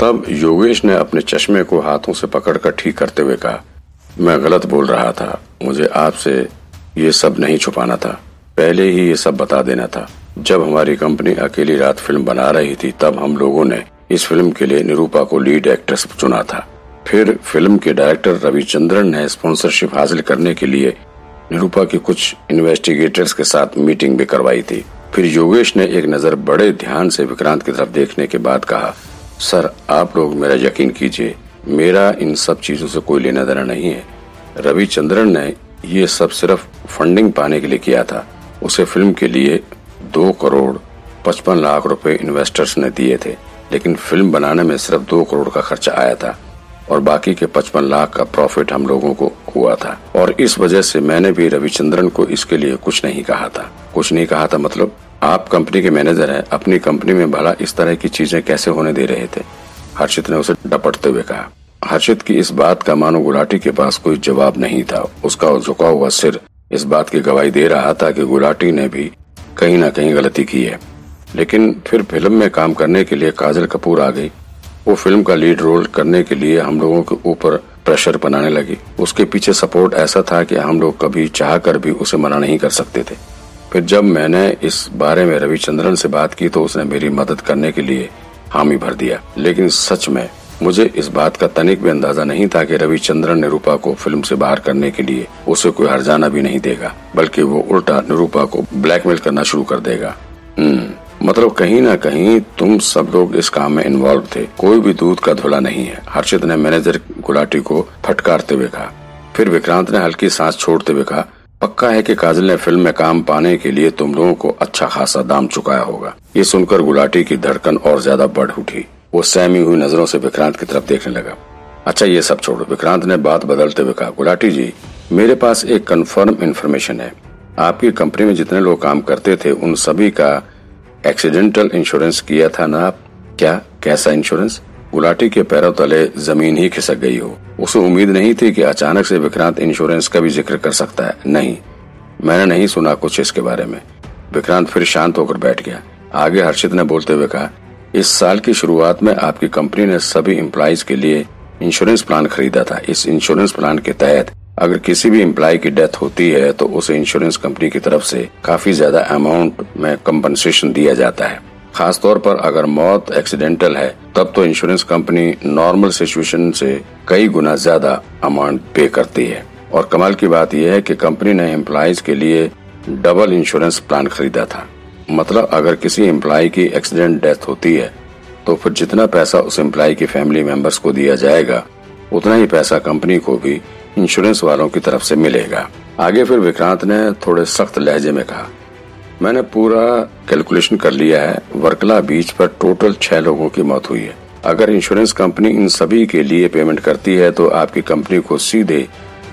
तब योगेश ने अपने चश्मे को हाथों से पकड़कर ठीक करते हुए कहा, मैं गलत बोल रहा था। मुझे आपसे ये सब नहीं छुपाना था। पहले ही ये सब बता देना था। जब हमारी कंपनी अकेली रात फ़िल्म बना रही थी, तब हम लोगों ने इस फ़िल्म के लिए निरूपा को लीड एक्ट्रेस चुना था। फिर फ़िल्म के डायरेक्टर रविचंद्रन ने स्पॉन्सरशिप हासिल करने के लिए निरूपा के कुछ इन्वेस्टिगेटर्स के साथ मीटिंग भी करवाई थी। फिर योगेश ने एक नज़र बड़े ध्यान से विक्रांत की तरफ़ देखने के बाद कहा सर, आप लोग मेरा यकीन कीजिए, मेरा इन सब चीज़ों से कोई लेना देना नहीं है। रविचंद्रन ने ये सब सिर्फ़ फंडिंग पाने के लिए किया था। उसे फ़िल्म के लिए दो करोड़ पचपन लाख रुपए इन्वेस्टर्स ने दिए थे। लेकिन फ़िल्म बनाने में सिर्फ़ दो करोड़ का खर्चा आया था और बाकी के पचपन लाख का प्रॉफिट हम लोगों को हुआ था। और इस वजह से मैंने भी रविचंद्रन को इसके लिए कुछ नहीं कहा था। कुछ नहीं कहा था मतलब आप कंपनी के मैनेजर हैं, अपनी कंपनी में भला इस तरह की चीज़ें कैसे होने दे रहे थे? हर्षित ने उसे डपटते हुए कहा। हर्षित की इस बात का मानो गुलाटी के पास कोई जवाब नहीं था। उसका झुका हुआ सिर इस बात की गवाही दे रहा था कि गुलाटी ने भी कहीं ना कहीं गलती की है। लेकिन फिर फ़िल्म में काम करने के लिए काजल कपूर आ गई। वो फ़िल्म का लीड रोल करने के लिए हम लोगों के ऊपर प्रेशर बनाने लगी। उसके पीछे सपोर्ट ऐसा था कि हम लोग कभी चाह कर भी उसे मना नहीं कर सकते थे। फिर जब मैंने इस बारे में रविचंद्रन से बात की तो उसने मेरी मदद करने के लिए हामी भर दिया। लेकिन सच में, मुझे इस बात का तनिक भी अंदाज़ा नहीं था कि रविचंद्रन निरूपा को फ़िल्म से बाहर करने के लिए उसे कोई हरजाना भी नहीं देगा, बल्कि वो उल्टा निरूपा को ब्लैकमेल करना शुरू कर देगा। हम्म मतलब कहीं ना कहीं तुम सब लोग इस काम में इन्वॉल्व थे। कोई भी दूध का धुला नहीं है। हर्षित ने मैनेजर गुलाटी को फटकारते हुए कहा। फिर विक्रांत ने हल्की सांस छोड़ते हुए कहा पक्का है कि काजल ने फ़िल्म में काम पाने के लिए तुम लोगों को अच्छा खासा दाम चुकाया होगा। ये सुनकर गुलाटी की धड़कन और ज़्यादा बढ़ उठी। वो सहमी हुई नज़रों से विक्रांत की तरफ़ देखने लगा। अच्छा ये सब छोड़ो। विक्रांत ने बात बदलते हुए कहा, गुलाटी जी, मेरे पास एक कंफर्म इन्फॉर्मेशन है। आपकी कंपनी में जितने लोग काम करते थे, उन सभी का एक्सीडेंटल इंश्योरेंस किया था ना आप? क्या? कैसा इंश्योरेंस गुलाटी के पैरों तले ज़मीन ही खिसक गई हो। उसे उम्मीद नहीं थी कि अचानक से विक्रांत इंश्योरेंस का भी ज़िक्र कर सकता है। नहीं। मैंने नहीं सुना कुछ इसके बारे में। विक्रांत फिर शांत होकर बैठ गया। आगे हर्षित ने बोलते हुए कहा, इस साल की शुरुआत में आपकी कंपनी ने सभी एम्प्लॉज के लिए इंश्योरेंस प्लान खरीदा था। इस इंश्योरेंस प्लान के तहत अगर किसी भी एम्प्लॉय की डेथ होती है तो उसे इंश्योरेंस कंपनी की तरफ़ से काफ़ी ज़्यादा अमाउंट में कंपनसेशन दिया जाता है। खास तौर पर अगर मौत एक्सीडेंटल है, तब तो इंश्योरेंस कंपनी नॉर्मल सिचुएशन से कई गुना ज़्यादा अमाउंट पे करती है। और कमाल की बात यह है कि कंपनी ने एम्प्लॉज के लिए डबल इंश्योरेंस प्लान खरीदा था। मतलब अगर किसी एम्प्लॉय की एक्सीडेंट डेथ होती है तो फिर जितना पैसा उस एम्प्लॉय की फैमिली मेंबर्स को दिया जाएगा, उतना ही पैसा कंपनी को भी इंश्योरेंस वालों की तरफ़ से मिलेगा। आगे फिर विक्रांत ने थोड़े सख्त लहजे में कहा मैंने पूरा कैलकुलेशन कर लिया है। वर्कला बीच पर टोटल छह लोगों की मौत हुई है। अगर इंश्योरेंस कंपनी इन सभी के लिए पेमेंट करती है तो आपकी कंपनी को सीधे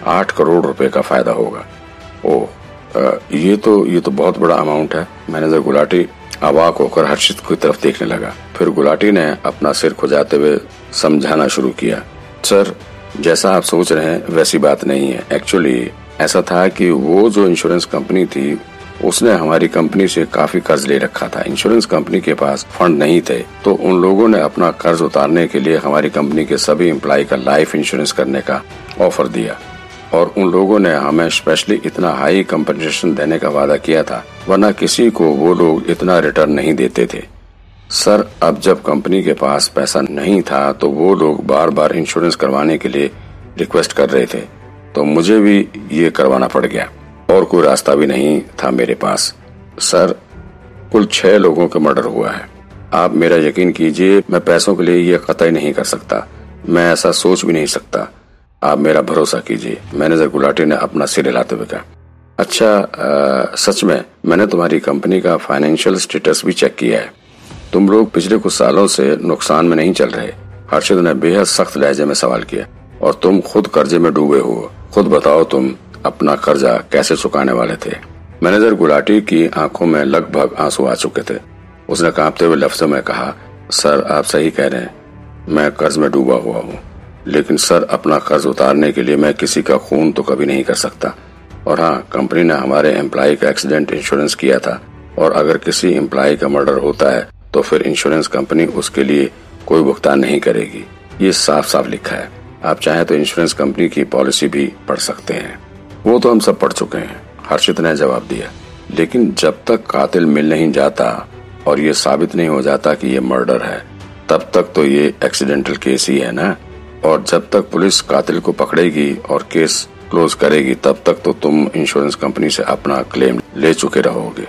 आठ करोड़ रुपए का फ़ायदा होगा। ओह ये तो ये तो बहुत बड़ा अमाउंट है। मैनेजर गुलाटी अवाक होकर हर्षित की तरफ़ देखने लगा। फिर गुलाटी ने अपना सिर खुजाते हुए समझाना शुरू किया। सर, जैसा आप सोच रहे हैं, वैसी बात नहीं है। एक्चुअली ऐसा था कि वो जो इंश्योरेंस कंपनी थी उसने हमारी कंपनी से काफ़ी कर्ज ले रखा था। इंश्योरेंस कंपनी के पास फंड नहीं थे तो उन लोगों ने अपना कर्ज उतारने के लिए हमारी कंपनी के सभी एम्प्लॉय का लाइफ इंश्योरेंस करने का ऑफ़र दिया। और उन लोगों ने हमें स्पेशली इतना हाई कम्पनसेशन देने का वादा किया था, वरना किसी को वो लोग इतना रिटर्न नहीं देते थे। सर, अब जब कंपनी के पास पैसा नहीं था तो वो लोग बार बार इंश्योरेंस करवाने के लिए रिक्वेस्ट कर रहे थे। तो मुझे भी ये करवाना पड़ गया। और कोई रास्ता भी नहीं था मेरे पास। सर कुल छह लोगों का मर्डर हुआ है। आप मेरा यकीन कीजिए मैं पैसों के लिए ये कतई नहीं कर सकता। मैं ऐसा सोच भी नहीं सकता। आप मेरा भरोसा कीजिए। मैनेजर गुलाटी ने अपना सिर हिलाते हुए कहा अच्छा आ, सच में मैंने तुम्हारी कंपनी का फाइनेंशियल स्टेटस भी चेक किया है। तुम लोग पिछले कुछ सालों से नुकसान में नहीं चल रहे। हर्षद ने बेहद सख्त लहजे में सवाल किया और तुम खुद कर्जे में डूबे हो। खुद बताओ तुम अपना कर्जा कैसे चुकाने वाले थे? मैनेजर गुलाटी की आँखों में लगभग आँसू आ चुके थे। उसने कांपते हुए लफ्जों में कहा, सर, आप सही कह रहे हैं। मैं कर्ज में डूबा हुआ हूँ। लेकिन सर, अपना कर्ज उतारने के लिए मैं किसी का खून तो कभी नहीं कर सकता। और हाँ कंपनी ने हमारे एम्प्लॉय का एक्सीडेंट इंश्योरेंस किया था। और अगर किसी एम्प्लॉय का मर्डर होता है तो फिर इंश्योरेंस कंपनी उसके लिए कोई भुगतान नहीं करेगी। ये साफ़ साफ़ लिखा है। आप चाहे तो इंश्योरेंस कंपनी की पॉलिसी भी पढ़ सकते हैं। वो तो हम सब पढ़ चुके हैं। हर्षित ने जवाब दिया। लेकिन जब तक कातिल मिल नहीं जाता और ये साबित नहीं हो जाता कि ये मर्डर है, तब तक तो ये एक्सीडेंटल केस ही है ना? और जब तक पुलिस कातिल को पकड़ेगी और केस क्लोज करेगी, तब तक तो तुम इंश्योरेंस कंपनी से अपना क्लेम ले चुके रहोगे।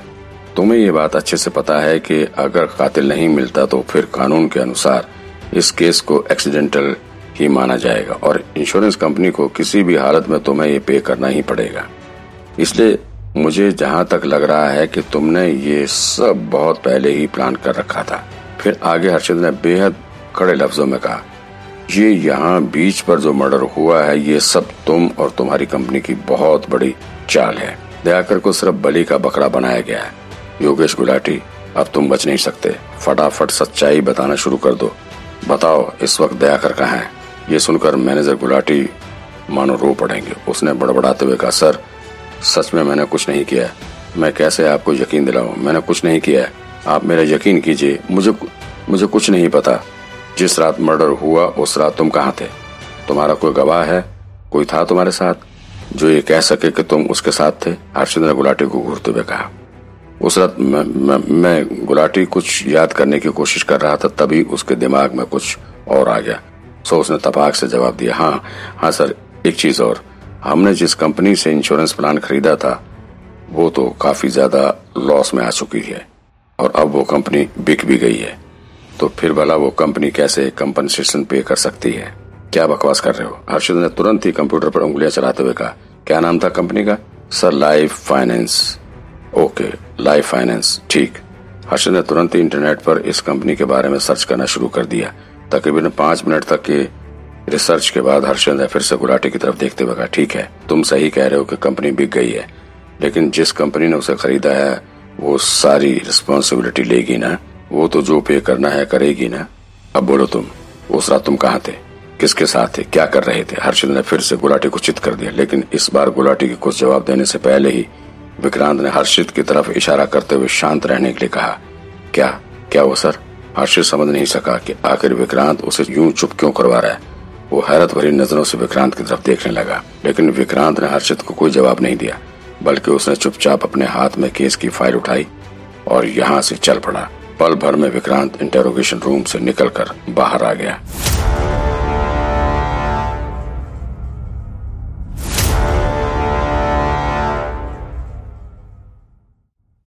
तुम्हें ये बात अच्छे से पता है कि अगर कातिल नहीं मिलता तो फिर कानून के अनुसार इस केस को एक्सीडेंटल ही माना जाएगा और इंश्योरेंस कंपनी को किसी भी हालत में तुम्हें ये पे करना ही पड़ेगा। इसलिए मुझे जहाँ तक लग रहा है कि तुमने ये सब बहुत पहले ही प्लान कर रखा था। फिर आगे हर्षद ने बेहद कड़े लफ्जों में कहा, ये यहाँ बीच पर जो मर्डर हुआ है, ये सब तुम और तुम्हारी कंपनी की बहुत बड़ी चाल है। दयाकर को सिर्फ़ बलि का बकरा बनाया गया है। योगेश गुलाटी, अब तुम बच नहीं सकते। फटाफट सच्चाई बताना शुरू कर दो। बताओ, इस वक्त दयाकर कहाँ है? ये सुनकर मैनेजर गुलाटी मानो रो पड़ेंगे। उसने बड़बड़ाते हुए कहा सर सच में मैंने कुछ नहीं किया मैं कैसे आपको यकीन दिलाऊं? मैंने कुछ नहीं किया आप मेरा यकीन कीजिए मुझे मुझे कुछ नहीं पता। जिस रात मर्डर हुआ उस रात तुम कहाँ थे? तुम्हारा कोई गवाह है? कोई था तुम्हारे साथ? जो ये कह सके कि तुम उसके साथ थे? हर्षचंद्र गुलाटी को घूरते हुए कहा उस रात मैं, मैं, मैं गुलाटी कुछ याद करने की कोशिश कर रहा था तभी उसके दिमाग में कुछ और आ गया। सो उसने तपाक से जवाब दिया हाँ हाँ सर, एक चीज़ और। हमने जिस कंपनी से इंश्योरेंस प्लान खरीदा था, वो तो काफ़ी ज़्यादा लॉस में आ चुकी है और अब वो कंपनी बिक भी गई है। तो फिर भला वो कंपनी कैसे कंपनसेशन पे कर सकती है? क्या बकवास कर रहे हो? हर्षद ने तुरंत ही कंप्यूटर पर उंगलियाँ चलाते हुए कहा, क्या नाम था कंपनी का? Sir, life finance. Okay, life finance, ठीक। हर्षद ने तुरंत ही इंटरनेट पर इस कंपनी के बारे में सर्च करना शुरू कर दिया। तकरीबन पाँच मिनट तक के रिसर्च के बाद हर्षद ने फिर से गुलाटी की तरफ़ देखते हुए कहा, ठीक है, तुम सही कह रहे हो कि कंपनी बिक गई है, लेकिन जिस कंपनी ने उसे खरीदा है, वो सारी रिस्पॉन्सिबिलिटी लेगी ना? वो तो जो पे करना है, करेगी ना? अब बोलो तुम, उस रात तुम कहाँ थे? किसके साथ थे? क्या कर रहे थे? हर्षद ने फिर से गुलाटी को चित कर दिया, लेकिन इस बार गुलाटी के कुछ जवाब देने से पहले ही विक्रांत ने हर्षित की तरफ़ इशारा करते हुए शांत रहने के लिए कहा, क्या क्या वो सर? हर्षित समझ नहीं सका कि आखिर विक्रांत उसे यूँ चुप क्यों करवा रहा है? वो हैरत भरी नज़रों से विक्रांत की तरफ़ देखने लगा, लेकिन विक्रांत ने हर्षित को कोई जवाब नहीं दिया, बल्कि उसने चुपचाप अपने हाथ में केस की फ़ाइल उठाई और यहाँ से चल पड़ा। पल भर में विक्रांत इंटेरोगेशन रूम से निकलकर बाहर आ गया।